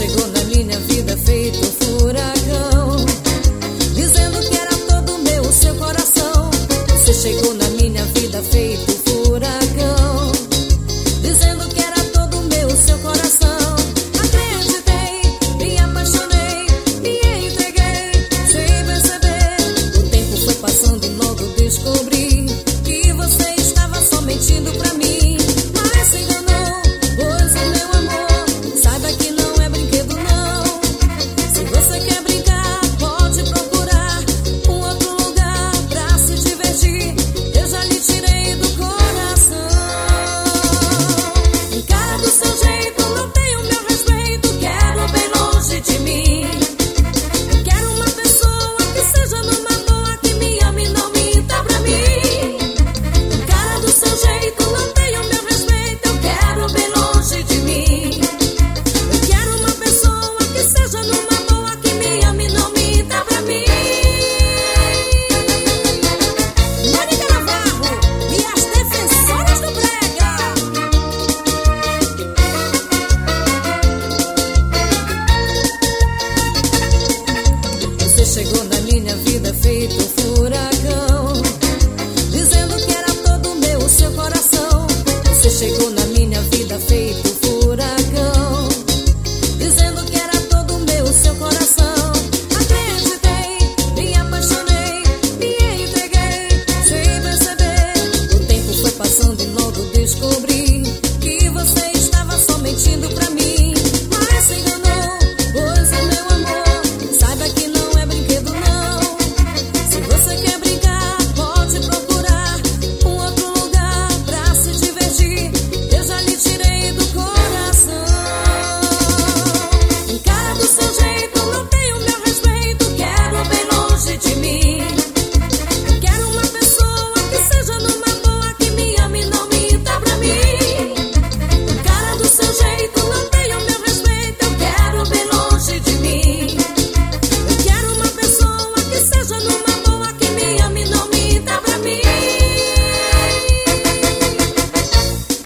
chegou na minha vida feito. chegou na minha vida feito furacão, dizendo que era todo meu seu coração. Acreditei, me apaixonei, me entreguei, sem perceber. O tempo foi passando e logo descobri.